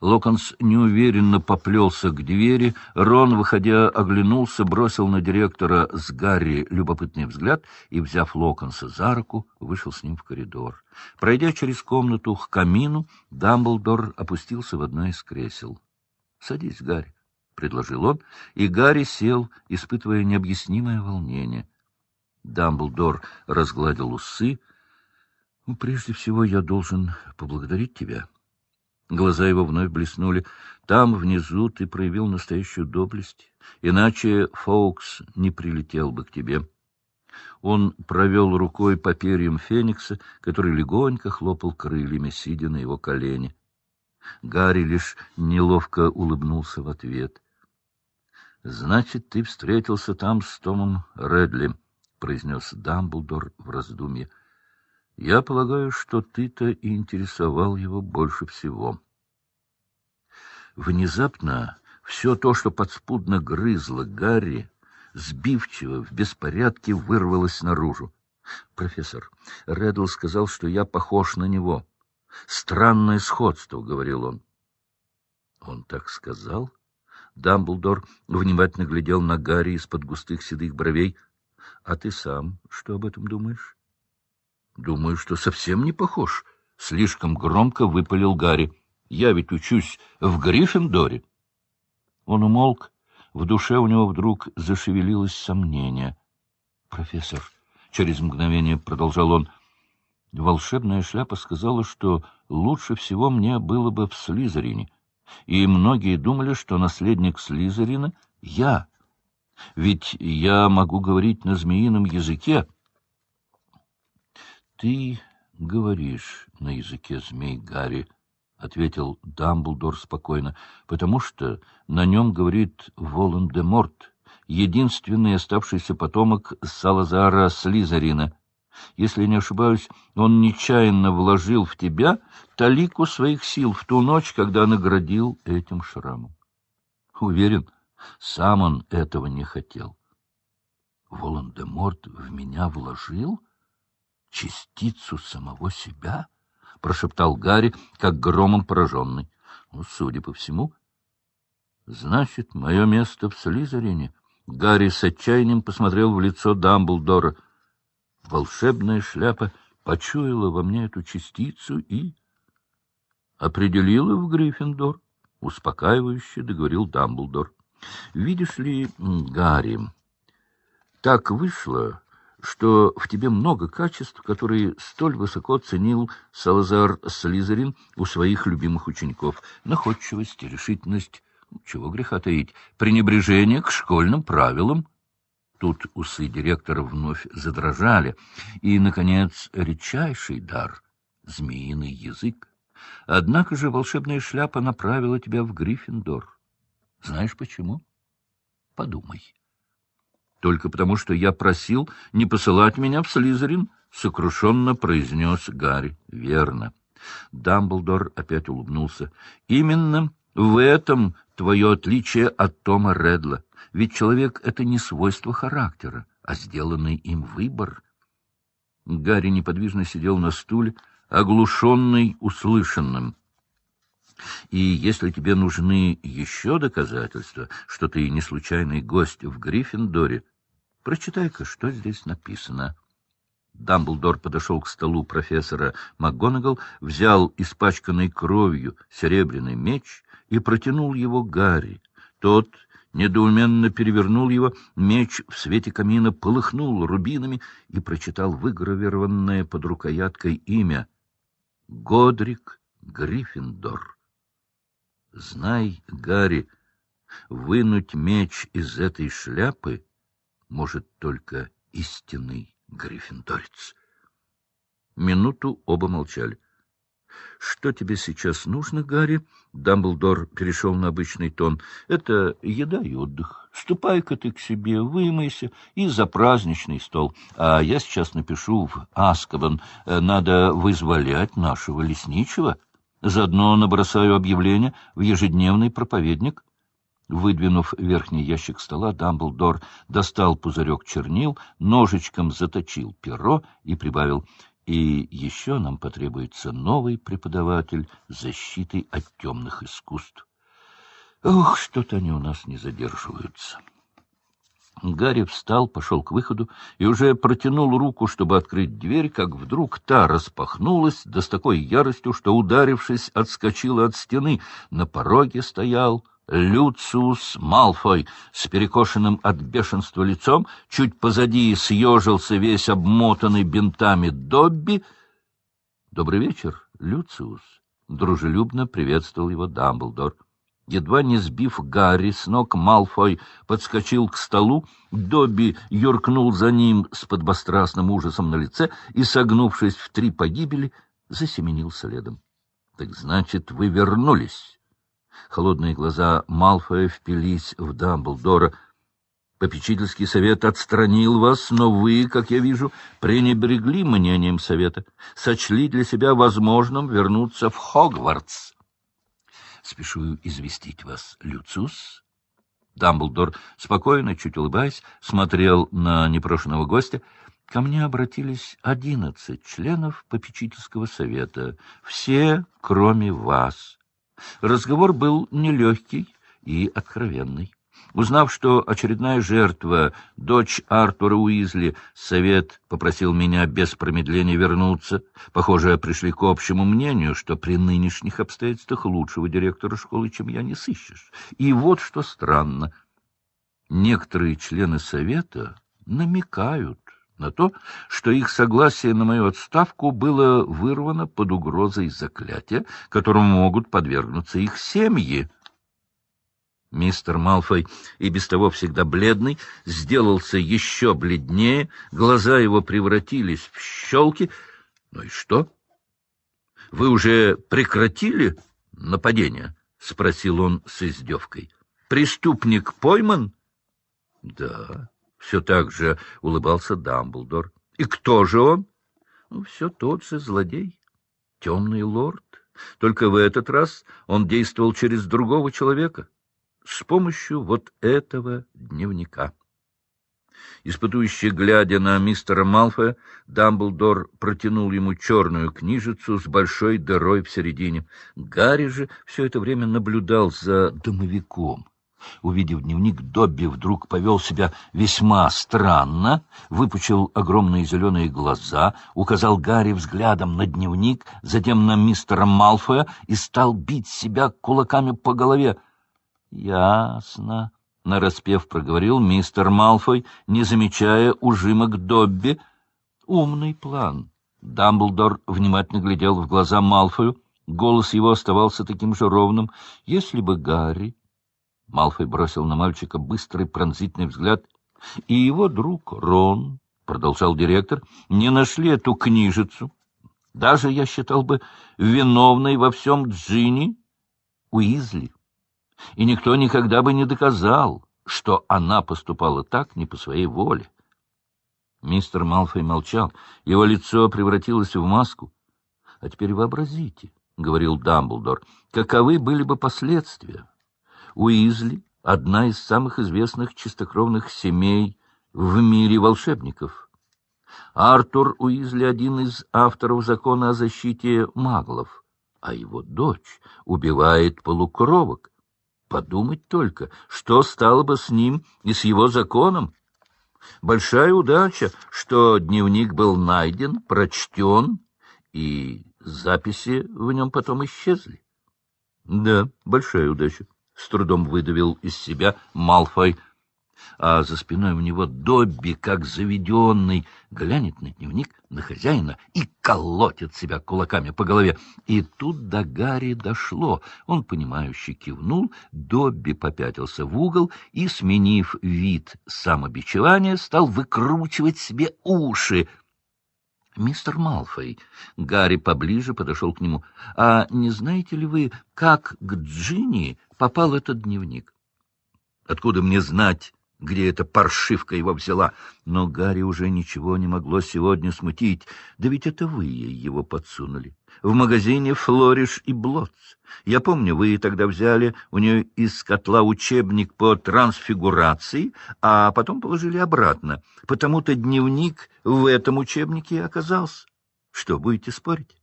Локонс неуверенно поплелся к двери. Рон, выходя, оглянулся, бросил на директора с Гарри любопытный взгляд и, взяв Локонса за руку, вышел с ним в коридор. Пройдя через комнату к камину, Дамблдор опустился в одно из кресел. — Садись, Гарри, — предложил он, и Гарри сел, испытывая необъяснимое волнение. Дамблдор разгладил усы. — Ну, прежде всего, я должен поблагодарить тебя. — Глаза его вновь блеснули. Там, внизу, ты проявил настоящую доблесть, иначе Фоукс не прилетел бы к тебе. Он провел рукой по перьям Феникса, который легонько хлопал крыльями, сидя на его колене. Гарри лишь неловко улыбнулся в ответ. — Значит, ты встретился там с Томом Редли, — произнес Дамблдор в раздумье. Я полагаю, что ты-то и интересовал его больше всего. Внезапно все то, что подспудно грызло Гарри, сбивчиво, в беспорядке вырвалось наружу. «Профессор, Реддл сказал, что я похож на него. Странное сходство», — говорил он. «Он так сказал?» Дамблдор внимательно глядел на Гарри из-под густых седых бровей. «А ты сам что об этом думаешь?» Думаю, что совсем не похож. Слишком громко выпалил Гарри. Я ведь учусь в Гриффиндоре. Он умолк. В душе у него вдруг зашевелилось сомнение. Профессор, через мгновение продолжал он, волшебная шляпа сказала, что лучше всего мне было бы в Слизерине. И многие думали, что наследник Слизерина — я. Ведь я могу говорить на змеином языке, — ты говоришь на языке змей, Гарри, — ответил Дамблдор спокойно, — потому что на нем говорит Волан-де-Морт, единственный оставшийся потомок Салазара Слизарина. Если не ошибаюсь, он нечаянно вложил в тебя талику своих сил в ту ночь, когда наградил этим шрамом. Уверен, сам он этого не хотел. Волан-де-Морт в меня вложил? — частицу самого себя? — прошептал Гарри, как громом пораженный. Ну, судя по всему. — Значит, мое место в Слизерине. Гарри с отчаянием посмотрел в лицо Дамблдора. Волшебная шляпа почуяла во мне эту частицу и... определила в Гриффиндор. Успокаивающе договорил Дамблдор. — Видишь ли, Гарри, так вышло, что в тебе много качеств, которые столь высоко ценил Салазар Слизерин у своих любимых учеников. Находчивость, решительность, чего греха таить, пренебрежение к школьным правилам. Тут усы директора вновь задрожали. И, наконец, редчайший дар — змеиный язык. Однако же волшебная шляпа направила тебя в Гриффиндор. Знаешь почему? Подумай. Только потому, что я просил не посылать меня в Слизерин, — сокрушенно произнес Гарри. — Верно. Дамблдор опять улыбнулся. — Именно в этом твое отличие от Тома Редла. Ведь человек — это не свойство характера, а сделанный им выбор. Гарри неподвижно сидел на стуле, оглушенный услышанным. И если тебе нужны еще доказательства, что ты не случайный гость в Гриффиндоре, прочитай-ка, что здесь написано. Дамблдор подошел к столу профессора МакГонагал, взял испачканный кровью серебряный меч и протянул его Гарри. Тот недоуменно перевернул его, меч в свете камина полыхнул рубинами и прочитал выгравированное под рукояткой имя — Годрик Гриффиндор. Знай, Гарри, вынуть меч из этой шляпы может только истинный гриффиндорец. Минуту оба молчали. — Что тебе сейчас нужно, Гарри? Дамблдор перешел на обычный тон. — Это еда и отдых. Ступай-ка ты к себе, вымойся и за праздничный стол. А я сейчас напишу в Аскабан. Надо вызволять нашего лесничего. — Заодно набросаю объявление в ежедневный проповедник. Выдвинув верхний ящик стола, Дамблдор достал пузырек чернил, ножичком заточил перо и прибавил И еще нам потребуется новый преподаватель защиты от темных искусств. Ох, что-то они у нас не задерживаются. Гарри встал, пошел к выходу и уже протянул руку, чтобы открыть дверь, как вдруг та распахнулась, да с такой яростью, что, ударившись, отскочила от стены. На пороге стоял Люциус Малфой с перекошенным от бешенства лицом, чуть позади съежился весь обмотанный бинтами Добби. — Добрый вечер, Люциус! — дружелюбно приветствовал его Дамблдор. Едва не сбив Гарри с ног, Малфой подскочил к столу, Добби юркнул за ним с подбострастным ужасом на лице и, согнувшись в три погибели, засеменил следом. — Так значит, вы вернулись? Холодные глаза Малфоя впились в Дамблдора. Попечительский совет отстранил вас, но вы, как я вижу, пренебрегли мнением совета, сочли для себя возможным вернуться в Хогвартс. Спешу известить вас, Люциус. Дамблдор, спокойно, чуть улыбаясь, смотрел на непрошенного гостя. Ко мне обратились одиннадцать членов попечительского совета, все, кроме вас. Разговор был нелегкий и откровенный. Узнав, что очередная жертва, дочь Артура Уизли, совет попросил меня без промедления вернуться. Похоже, пришли к общему мнению, что при нынешних обстоятельствах лучшего директора школы, чем я, не сыщешь. И вот что странно. Некоторые члены совета намекают на то, что их согласие на мою отставку было вырвано под угрозой заклятия, которому могут подвергнуться их семьи. Мистер Малфой, и без того всегда бледный, сделался еще бледнее, глаза его превратились в щелки. Ну и что? — Вы уже прекратили нападение? — спросил он с издевкой. — Преступник пойман? — Да, все так же улыбался Дамблдор. — И кто же он? Ну, — Все тот же злодей, темный лорд. Только в этот раз он действовал через другого человека — с помощью вот этого дневника. Испытующий, глядя на мистера Малфоя, Дамблдор протянул ему черную книжицу с большой дырой в середине. Гарри же все это время наблюдал за домовиком. Увидев дневник, Добби вдруг повел себя весьма странно, выпучил огромные зеленые глаза, указал Гарри взглядом на дневник, затем на мистера Малфоя и стал бить себя кулаками по голове. — Ясно, — нараспев проговорил мистер Малфой, не замечая ужимок Добби. — Умный план. Дамблдор внимательно глядел в глаза Малфою. Голос его оставался таким же ровным. Если бы Гарри... Малфой бросил на мальчика быстрый пронзительный взгляд. — И его друг Рон, — продолжал директор, — не нашли эту книжицу. Даже, я считал бы, виновной во всем Джинни Уизли и никто никогда бы не доказал, что она поступала так не по своей воле. Мистер Малфой молчал, его лицо превратилось в маску. — А теперь вообразите, — говорил Дамблдор, — каковы были бы последствия. Уизли — одна из самых известных чистокровных семей в мире волшебников. Артур Уизли — один из авторов закона о защите маглов, а его дочь убивает полукровок. Подумать только, что стало бы с ним и с его законом. Большая удача, что дневник был найден, прочтен, и записи в нем потом исчезли. — Да, большая удача, — с трудом выдавил из себя Малфой — а за спиной у него Добби, как заведенный, глянет на дневник, на хозяина и колотит себя кулаками по голове. И тут до Гарри дошло. Он, понимающе кивнул, Добби попятился в угол и, сменив вид самобичевания, стал выкручивать себе уши. «Мистер Малфой», — Гарри поближе подошел к нему, — «а не знаете ли вы, как к Джинни попал этот дневник?» «Откуда мне знать?» где эта паршивка его взяла. Но Гарри уже ничего не могло сегодня смутить. Да ведь это вы ей его подсунули. В магазине «Флориш и Блоц». Я помню, вы тогда взяли у нее из котла учебник по трансфигурации, а потом положили обратно. Потому-то дневник в этом учебнике оказался. Что, будете спорить?